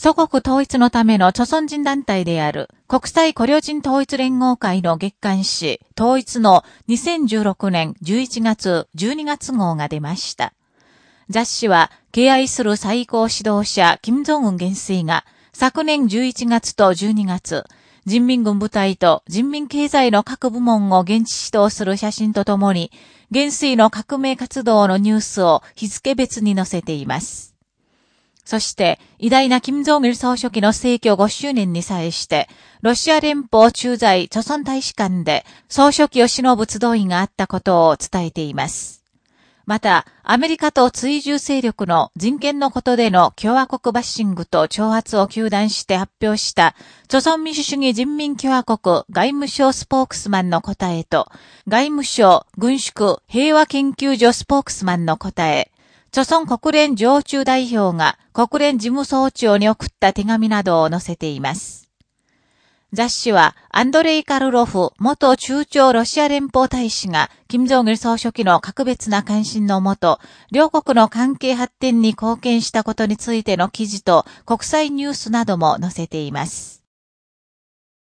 祖国統一のための著存人団体である国際古領人統一連合会の月刊誌統一の2016年11月12月号が出ました。雑誌は敬愛する最高指導者金正恩元帥が昨年11月と12月、人民軍部隊と人民経済の各部門を現地指導する写真とともに、元帥の革命活動のニュースを日付別に載せています。そして、偉大な金正日総書記の逝去5周年に際して、ロシア連邦駐在著村大使館で総書記を忍ぶ集いがあったことを伝えています。また、アメリカと追従勢力の人権のことでの共和国バッシングと挑発を求断して発表した、著存民主主義人民共和国外務省スポークスマンの答えと、外務省軍縮平和研究所スポークスマンの答え、著村国連常駐代表が国連事務総長に送った手紙などを載せています。雑誌は、アンドレイ・カルロフ元中朝ロシア連邦大使が、金正義総書記の格別な関心のもと、両国の関係発展に貢献したことについての記事と国際ニュースなども載せています。